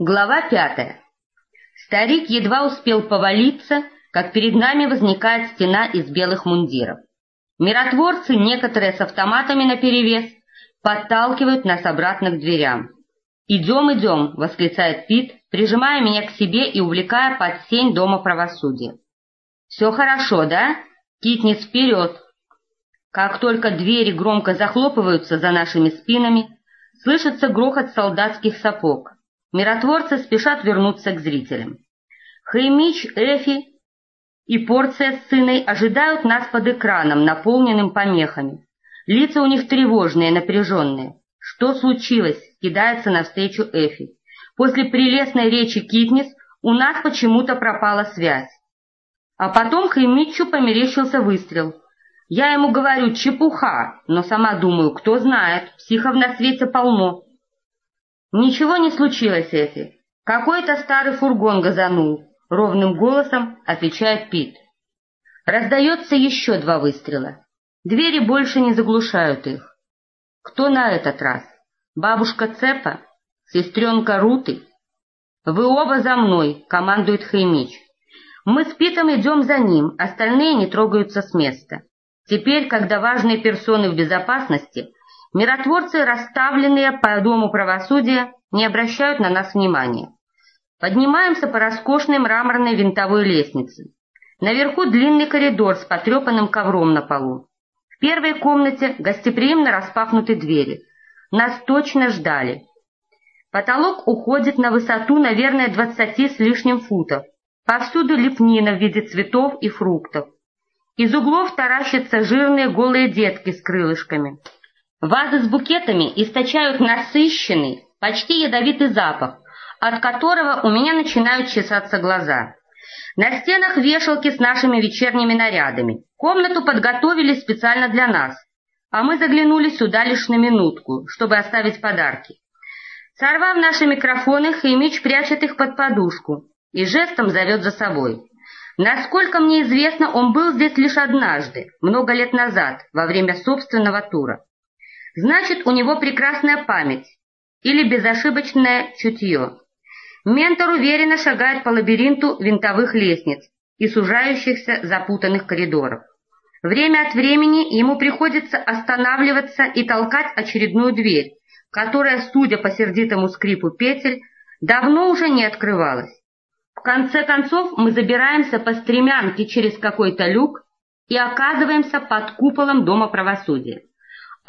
Глава пятая. Старик едва успел повалиться, как перед нами возникает стена из белых мундиров. Миротворцы, некоторые с автоматами наперевес, подталкивают нас обратно к дверям. «Идем, идем!» — восклицает Пит, прижимая меня к себе и увлекая под сень Дома правосудия. «Все хорошо, да? Китнис вперед!» Как только двери громко захлопываются за нашими спинами, слышится грохот солдатских сапог. Миротворцы спешат вернуться к зрителям. Хеймитч, Эффи и Порция с Цинной ожидают нас под экраном, наполненным помехами. Лица у них тревожные, напряженные. Что случилось? Кидается навстречу Эффи. После прелестной речи Китнисс у нас почему-то пропала связь. А потом Хеймитчу померещился выстрел. Я ему говорю, чепуха, но сама думаю, кто знает, психов на свете полно. «Ничего не случилось, Эфи. Какой-то старый фургон газанул», — ровным голосом отвечает Пит. Раздается еще два выстрела. Двери больше не заглушают их. Кто на этот раз? Бабушка Цепа? Сестренка Руты? «Вы оба за мной», — командует Хаймич. Мы с Питом идем за ним, остальные не трогаются с места. Теперь, когда важные персоны в безопасности, Миротворцы, расставленные по Дому правосудия, не обращают на нас внимания. Поднимаемся по роскошной мраморной винтовой лестнице. Наверху длинный коридор с потрепанным ковром на полу. В первой комнате гостеприимно распахнуты двери. Нас точно ждали. Потолок уходит на высоту, наверное, двадцати с лишним футов. Повсюду лепнина в виде цветов и фруктов. Из углов таращатся жирные голые детки с крылышками. Вазы с букетами источают насыщенный, почти ядовитый запах, от которого у меня начинают чесаться глаза. На стенах вешалки с нашими вечерними нарядами. Комнату подготовили специально для нас, а мы заглянули сюда лишь на минутку, чтобы оставить подарки. Сорвав наши микрофоны, Химич прячет их под подушку и жестом зовет за собой. Насколько мне известно, он был здесь лишь однажды, много лет назад, во время собственного тура. Значит, у него прекрасная память или безошибочное чутье. Ментор уверенно шагает по лабиринту винтовых лестниц и сужающихся запутанных коридоров. Время от времени ему приходится останавливаться и толкать очередную дверь, которая, судя по сердитому скрипу петель, давно уже не открывалась. В конце концов мы забираемся по стремянке через какой-то люк и оказываемся под куполом Дома правосудия.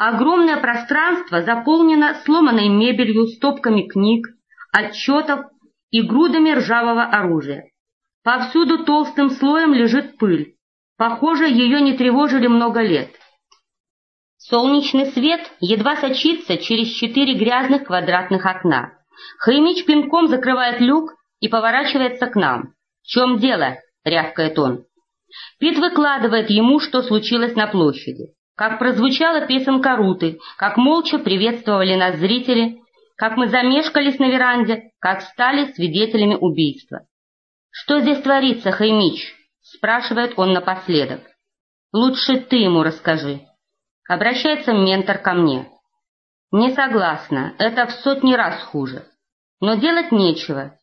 Огромное пространство заполнено сломанной мебелью, стопками книг, отчетов и грудами ржавого оружия. Повсюду толстым слоем лежит пыль. Похоже, ее не тревожили много лет. Солнечный свет едва сочится через четыре грязных квадратных окна. Хаймич пинком закрывает люк и поворачивается к нам. «В чем дело?» — рявкает он. Пит выкладывает ему, что случилось на площади как прозвучала песенка Руты, как молча приветствовали нас зрители, как мы замешкались на веранде, как стали свидетелями убийства. «Что здесь творится, Хаймич?» — спрашивает он напоследок. «Лучше ты ему расскажи». Обращается ментор ко мне. «Не согласна, это в сотни раз хуже. Но делать нечего,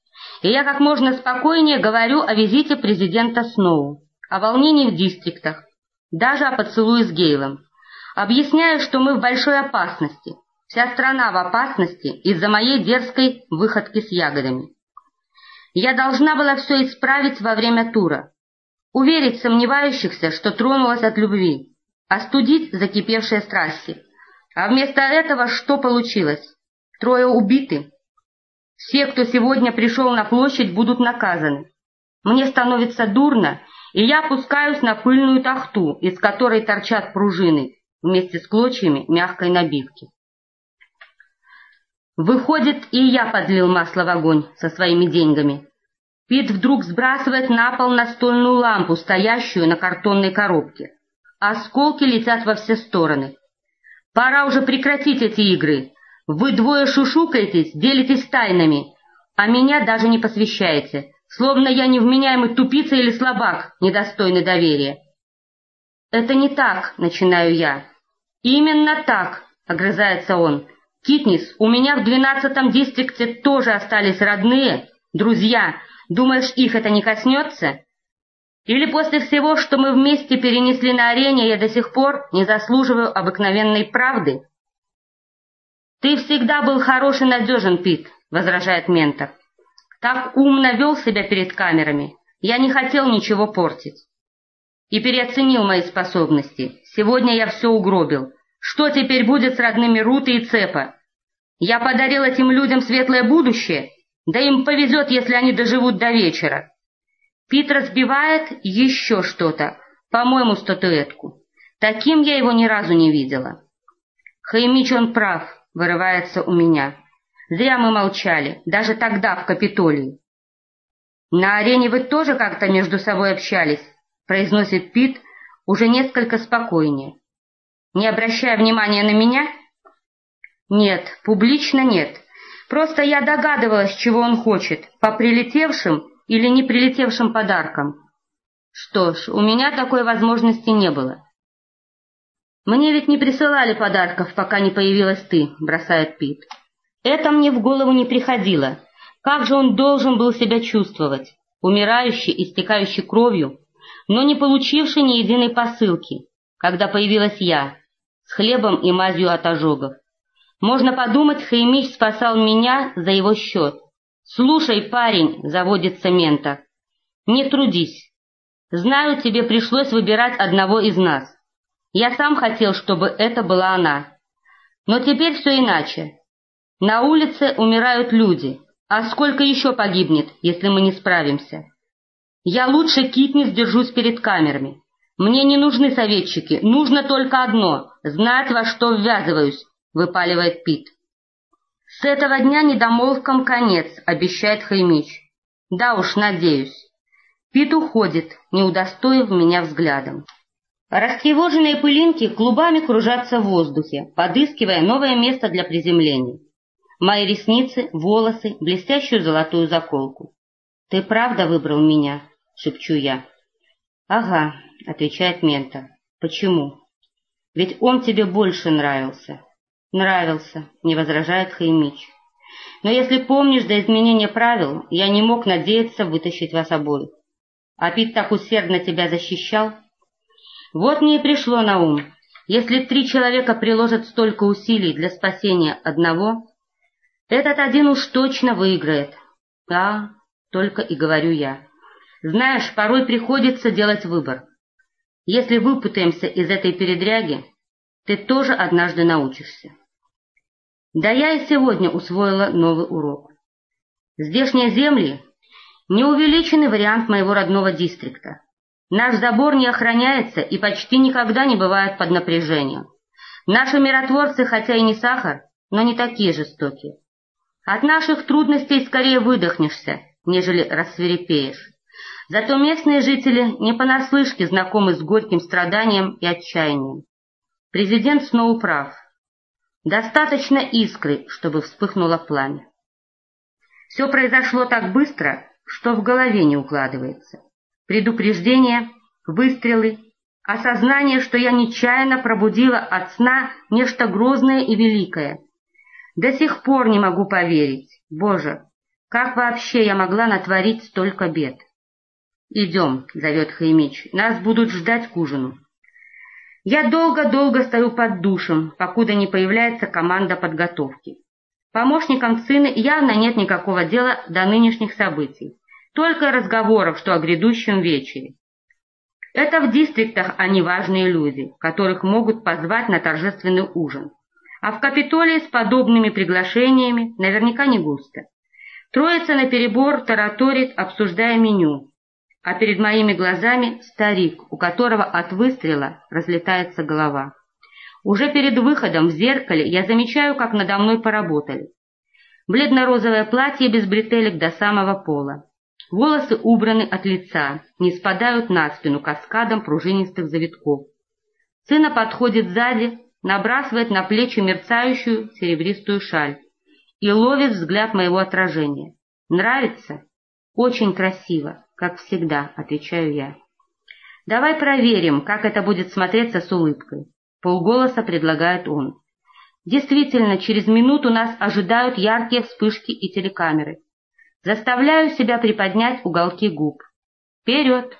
и я как можно спокойнее говорю о визите президента Сноу, о волнении в дистриктах, даже о поцелуе с Гейлом. Объясняю, что мы в большой опасности. Вся страна в опасности из-за моей дерзкой выходки с ягодами. Я должна была все исправить во время тура. Уверить сомневающихся, что тронулась от любви. Остудить закипевшие страсти. А вместо этого что получилось? Трое убиты. Все, кто сегодня пришел на площадь, будут наказаны. Мне становится дурно, и я опускаюсь на пыльную тахту, из которой торчат пружины, вместе с клочьями мягкой набивки. Выходит, и я подлил масло в огонь со своими деньгами. Пит вдруг сбрасывает на пол настольную лампу, стоящую на картонной коробке. Осколки летят во все стороны. Пора уже прекратить эти игры. Вы двое шушукаетесь, делитесь тайнами, а меня даже не посвящаете, словно я невменяемый тупица или слабак, недостойный доверия. «Это не так», — начинаю я. «Именно так», — огрызается он. Китнис, у меня в двенадцатом дистрикте тоже остались родные, друзья. Думаешь, их это не коснется? Или после всего, что мы вместе перенесли на арене, я до сих пор не заслуживаю обыкновенной правды? Ты всегда был хорош и надежен, Пит, возражает ментор. Так умно вел себя перед камерами. Я не хотел ничего портить. И переоценил мои способности. Сегодня я все угробил. Что теперь будет с родными Руты и Цепа? Я подарил этим людям светлое будущее, да им повезет, если они доживут до вечера. Пит разбивает еще что-то, по-моему, статуэтку. Таким я его ни разу не видела. Хаймич, он прав, вырывается у меня. Зря мы молчали, даже тогда, в Капитолии. На арене вы тоже как-то между собой общались, произносит Пит уже несколько спокойнее. Не обращая внимания на меня? Нет, публично нет. Просто я догадывалась, чего он хочет, по прилетевшим или не прилетевшим подаркам. Что ж, у меня такой возможности не было. «Мне ведь не присылали подарков, пока не появилась ты», — бросает Пит. «Это мне в голову не приходило. Как же он должен был себя чувствовать, умирающий, истекающий кровью, но не получивший ни единой посылки, когда появилась я, с хлебом и мазью от ожогов. Можно подумать, Хаймич спасал меня за его счет. «Слушай, парень», — заводится мента, — «не трудись. Знаю, тебе пришлось выбирать одного из нас. Я сам хотел, чтобы это была она. Но теперь все иначе. На улице умирают люди, а сколько еще погибнет, если мы не справимся? Я лучше Китнис держусь перед камерами. Мне не нужны советчики, нужно только одно — знать, во что ввязываюсь», — выпаливает Пит. «С этого дня недомолвкам конец», — обещает Хаймич. «Да уж, надеюсь». Пит уходит, не удостоив меня взглядом. Растревоженные пылинки клубами кружатся в воздухе, подыскивая новое место для приземления. Мои ресницы, волосы, блестящую золотую заколку. «Ты правда выбрал меня?» — шепчу я. «Ага», — отвечает Мента. «Почему?» «Ведь он тебе больше нравился». «Нравился», — не возражает Хаймич. «Но если помнишь, до изменения правил я не мог надеяться вытащить вас обоих. А Пит так усердно тебя защищал. Вот мне и пришло на ум, если три человека приложат столько усилий для спасения одного, этот один уж точно выиграет. Да, только и говорю я. Знаешь, порой приходится делать выбор. Если выпутаемся из этой передряги, ты тоже однажды научишься. Да я и сегодня усвоила новый урок. Здешние земли — неувеличенный вариант моего родного дистрикта. Наш забор не охраняется и почти никогда не бывает под напряжением. Наши миротворцы, хотя и не сахар, но не такие жестокие. От наших трудностей скорее выдохнешься, нежели рассверепеешь. Зато местные жители не понаслышке знакомы с горьким страданием и отчаянием. Президент снова прав. Достаточно искры, чтобы вспыхнуло пламя. Все произошло так быстро, что в голове не укладывается. Предупреждение, выстрелы, осознание, что я нечаянно пробудила от сна нечто грозное и великое. До сих пор не могу поверить. Боже, как вообще я могла натворить столько бед? «Идем», — зовет Хаймич, — «нас будут ждать к ужину». Я долго-долго стою под душем, покуда не появляется команда подготовки. Помощникам сына явно нет никакого дела до нынешних событий, только разговоров, что о грядущем вечере. Это в дистриктах они важные люди, которых могут позвать на торжественный ужин. А в Капитолии с подобными приглашениями наверняка не густо. Троица наперебор тараторит, обсуждая меню, а перед моими глазами старик, у которого от выстрела разлетается голова. Уже перед выходом в зеркале я замечаю, как надо мной поработали. Бледно-розовое платье без бретелек до самого пола. Волосы убраны от лица, не спадают на спину каскадом пружинистых завитков. Сына подходит сзади, набрасывает на плечи мерцающую серебристую шаль и ловит взгляд моего отражения. Нравится? Очень красиво. «Как всегда», — отвечаю я. «Давай проверим, как это будет смотреться с улыбкой», — полголоса предлагает он. Действительно, через минуту нас ожидают яркие вспышки и телекамеры. Заставляю себя приподнять уголки губ. Вперед!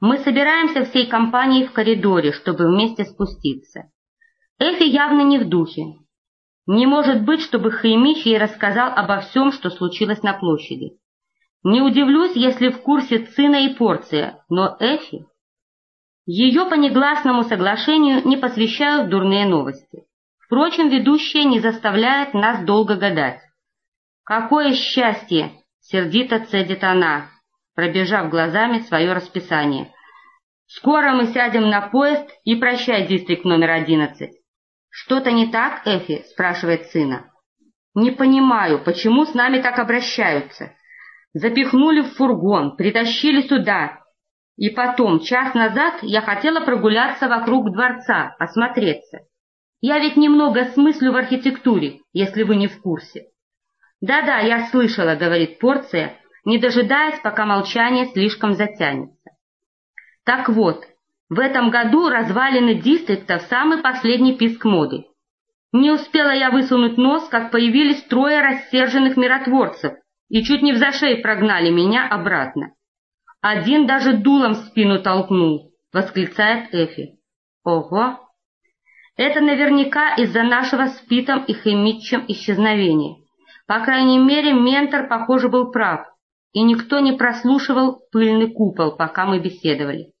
Мы собираемся всей компанией в коридоре, чтобы вместе спуститься. Эффи явно не в духе. Не может быть, чтобы Хеймитч ей рассказал обо всем, что случилось на площади. Не удивлюсь, если в курсе Цинна и Порция, но Эффи... Ее по негласному соглашению не посвящают в дурные новости. Впрочем, ведущая не заставляет нас долго гадать. «Какое счастье!» — сердито цедит она, пробежав глазами свое расписание. «Скоро мы сядем на поезд и прощай, дистрикт номер одиннадцать». «Что-то не так, Эфи?» — спрашивает сына. «Не понимаю, почему с нами так обращаются. Запихнули в фургон, притащили сюда. И потом, час назад я хотела прогуляться вокруг дворца, осмотреться. Я ведь немного смыслю в архитектуре, если вы не в курсе». «Да-да, я слышала», — говорит Порция, не дожидаясь, пока молчание слишком затянется. Так вот, в этом году развалины дистрикта в самый последний писк моды. Не успела я высунуть нос, как появились трое рассерженных миротворцев и чуть не в зашей прогнали меня обратно. Один даже дулом в спину толкнул, восклицает Эфи. Ого! Это наверняка из-за нашего с Питом и Хэмитчем исчезновения. По крайней мере, ментор, похоже, был прав, и никто не прослушивал пыльный купол, пока мы беседовали.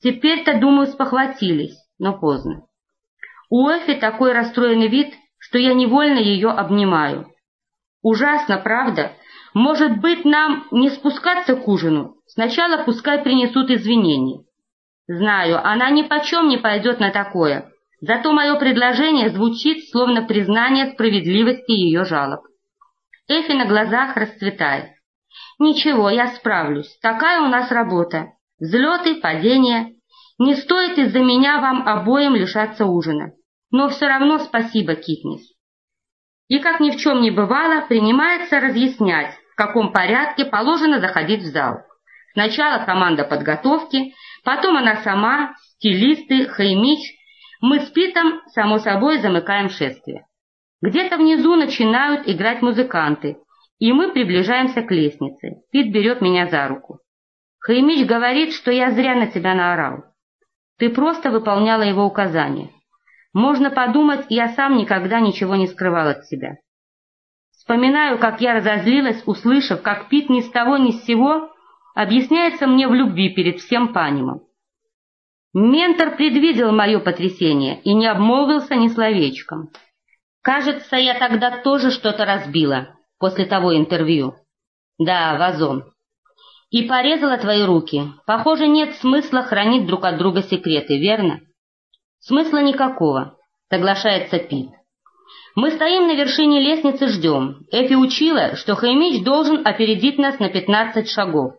Теперь-то, думаю, спохватились, но поздно. У Эфи такой расстроенный вид, что я невольно ее обнимаю. Ужасно, правда? Может быть, нам не спускаться к ужину? Сначала пускай принесут извинения. Знаю, она ни почем не пойдет на такое. Зато мое предложение звучит, словно признание справедливости ее жалоб. Эфи на глазах расцветает. Ничего, я справлюсь. Такая у нас работа. Взлеты, падения. Не стоит из-за меня вам обоим лишаться ужина. Но все равно спасибо, Китнис. И, как ни в чем не бывало, принимается разъяснять, в каком порядке положено заходить в зал. Сначала команда подготовки, потом она сама, стилисты, Хаймич. Мы с Питом, само собой, замыкаем шествие. Где-то внизу начинают играть музыканты, и мы приближаемся к лестнице. Пит берет меня за руку. Хаймич говорит, что я зря на тебя наорал. Ты просто выполняла его указания. Можно подумать, я сам никогда ничего не скрывал от себя. Вспоминаю, как я разозлилась, услышав, как Пит ни с того ни с сего объясняется мне в любви перед всем панимом. Ментор предвидел мое потрясение и не обмолвился ни словечком. Кажется, я тогда тоже что-то разбила после того интервью. Да, вазон и порезала твои руки. Похоже, нет смысла хранить друг от друга секреты, верно? Смысла никакого, соглашается Пит. Мы стоим на вершине лестницы, ждем. Эфи учила, что Хаймич должен опередить нас на пятнадцать шагов.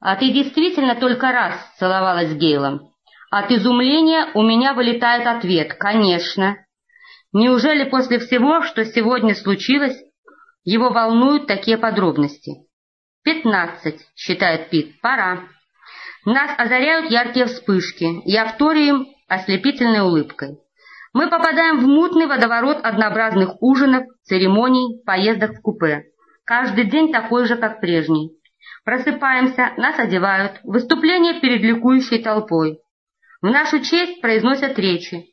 А ты действительно только раз целовалась с Гейлом. От изумления у меня вылетает ответ «Конечно». Неужели после всего, что сегодня случилось, его волнуют такие подробности? «Пятнадцать», — считает Пит, — «пора». Нас озаряют яркие вспышки, я вторю ослепительной улыбкой. Мы попадаем в мутный водоворот однообразных ужинов, церемоний, поездок в купе. Каждый день такой же, как прежний. Просыпаемся, нас одевают, выступление перед ликующей толпой. В нашу честь произносят речи.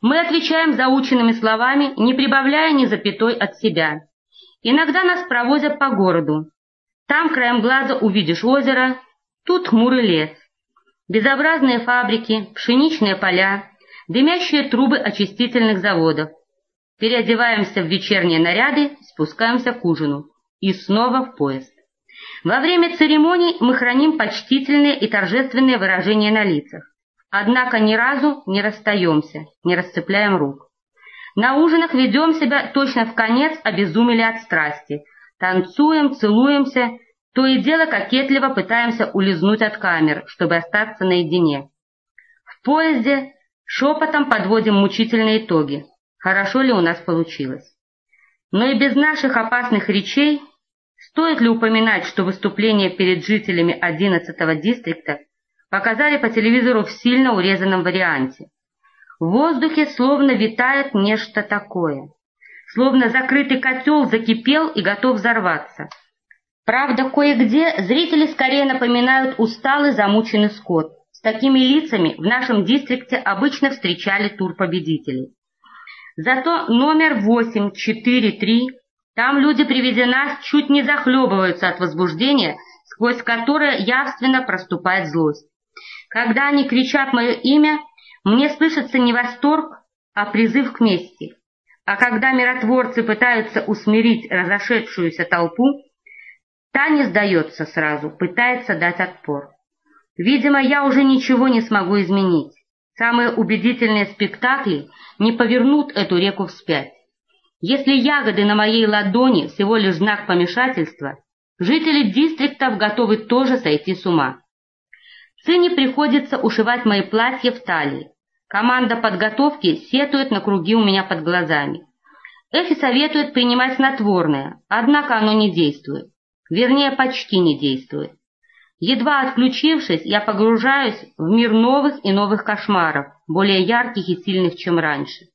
Мы отвечаем заученными словами, не прибавляя ни запятой от себя. Иногда нас провозят по городу, там краем глаза увидишь озеро, тут хмурый лес. Безобразные фабрики, пшеничные поля, дымящие трубы очистительных заводов. Переодеваемся в вечерние наряды, спускаемся к ужину. И снова в поезд. Во время церемоний мы храним почтительные и торжественные выражения на лицах. Однако ни разу не расстаемся, не расцепляем рук. На ужинах ведем себя точно в конец обезумели от страсти, Танцуем, целуемся, то и дело кокетливо пытаемся улизнуть от камер, чтобы остаться наедине. В поезде шепотом подводим мучительные итоги. Хорошо ли у нас получилось? Но и без наших опасных речей стоит ли упоминать, что выступление перед жителями 11-го дистрикта показали по телевизору в сильно урезанном варианте. В воздухе словно витает нечто такое. Словно закрытый котел закипел и готов взорваться. Правда, кое-где зрители скорее напоминают усталый замученный скот. С такими лицами в нашем дистрикте обычно встречали турпобедителей. Зато номер 843, там люди при нас чуть не захлебываются от возбуждения, сквозь которое явственно проступает злость. Когда они кричат мое имя, мне слышится не восторг, а призыв к мести. А когда миротворцы пытаются усмирить разошедшуюся толпу, та не сдается сразу, пытается дать отпор. Видимо, я уже ничего не смогу изменить. Самые убедительные спектакли не повернут эту реку вспять. Если ягоды на моей ладони всего лишь знак помешательства, жители дистриктов готовы тоже сойти с ума. Сыне приходится ушивать мои платья в талии. Команда подготовки сетует на круги у меня под глазами. Эфи советует принимать снотворное, однако оно не действует. Вернее, почти не действует. Едва отключившись, я погружаюсь в мир новых и новых кошмаров, более ярких и сильных, чем раньше.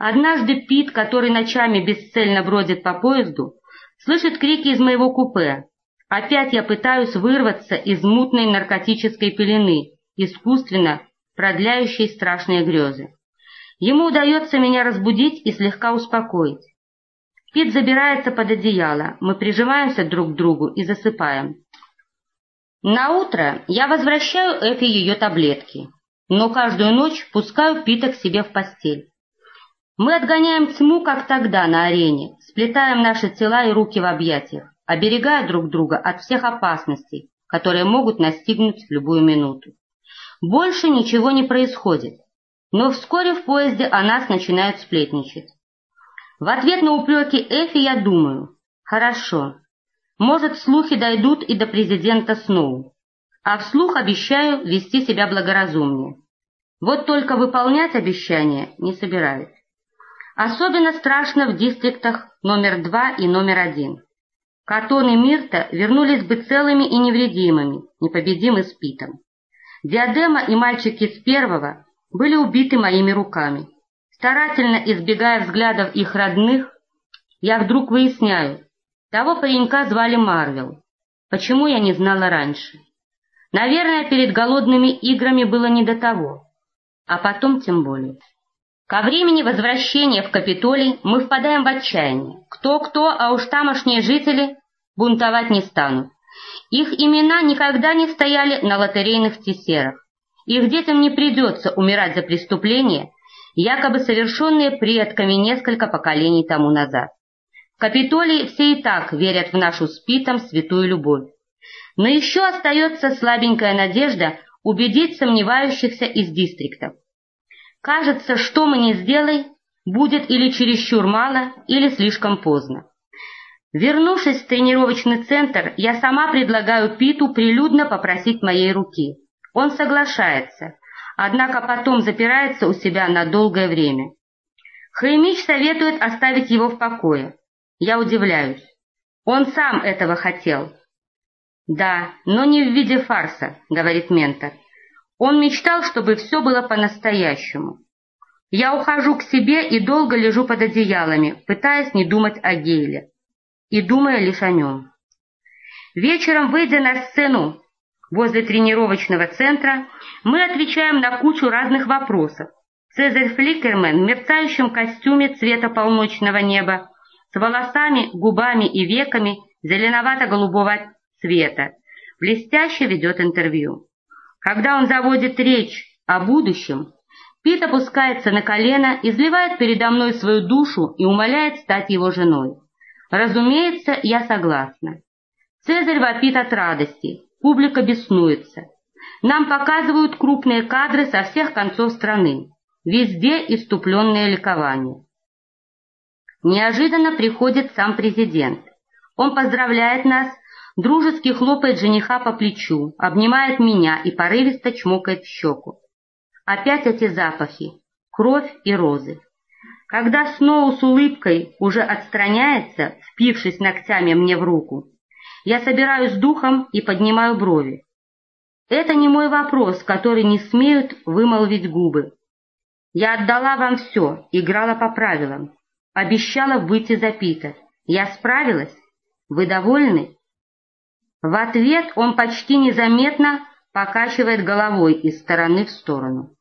Однажды Пит, который ночами бесцельно бродит по поезду, слышит крики из моего купе. Опять я пытаюсь вырваться из мутной наркотической пелены, искусственно продляющей страшные грезы. Ему удается меня разбудить и слегка успокоить. Пит забирается под одеяло, мы прижимаемся друг к другу и засыпаем. На утро я возвращаю Эфи ее таблетки, но каждую ночь пускаю Пита к себе в постель. Мы отгоняем тьму, как тогда на арене, сплетаем наши тела и руки в объятиях, оберегая друг друга от всех опасностей, которые могут настигнуть в любую минуту. Больше ничего не происходит, но вскоре в поезде о нас начинают сплетничать. В ответ на упреки Эфи я думаю, хорошо, может, слухи дойдут и до президента Сноу, а вслух обещаю вести себя благоразумнее. Вот только выполнять обещания не собираюсь. Особенно страшно в дистриктах номер два и номер один. Катон и Мирта вернулись бы целыми и невредимыми, непобедимы спитом. Диадема и мальчики с первого были убиты моими руками. Старательно избегая взглядов их родных, я вдруг выясняю, того паренька звали Марвел. Почему я не знала раньше? Наверное, перед голодными играми было не до того, а потом тем более. Ко времени возвращения в Капитолий мы впадаем в отчаяние. Кто-кто, а уж тамошние жители бунтовать не станут. Их имена никогда не стояли на лотерейных тесерах. Их детям не придется умирать за преступления, якобы совершенные предками несколько поколений тому назад. Капитолии все и так верят в нашу спитом святую любовь. Но еще остается слабенькая надежда убедить сомневающихся из дистриктов. Кажется, что мы не сделай, будет или чересчур мало, или слишком поздно. Вернувшись в тренировочный центр, я сама предлагаю Питу прилюдно попросить моей руки. Он соглашается, однако потом запирается у себя на долгое время. Хаймич советует оставить его в покое. Я удивляюсь. Он сам этого хотел. Да, но не в виде фарса, говорит ментор. Он мечтал, чтобы все было по-настоящему. Я ухожу к себе и долго лежу под одеялами, пытаясь не думать о Гейле. И думая лишь о нем. Вечером, выйдя на сцену возле тренировочного центра, мы отвечаем на кучу разных вопросов. Цезарь Фликермен в мерцающем костюме цвета полночного неба, с волосами, губами и веками зеленовато-голубого цвета, блестяще ведет интервью. Когда он заводит речь о будущем, Пит опускается на колено, изливает передо мной свою душу и умоляет стать его женой. Разумеется, я согласна. Цезарь вопит от радости, публика беснуется. Нам показывают крупные кадры со всех концов страны. Везде иступленное ликование. Неожиданно приходит сам президент. Он поздравляет нас дружески хлопает жениха по плечу, обнимает меня и порывисто чмокает в щеку. Опять эти запахи, кровь и розы. Когда Сноу с улыбкой уже отстраняется, впившись ногтями мне в руку, я собираюсь духом и поднимаю брови. Это не мой вопрос, который не смеют вымолвить губы. Я отдала вам все, играла по правилам. Обещала выйти за Пита. Я справилась? Вы довольны?» В ответ он почти незаметно покачивает головой из стороны в сторону.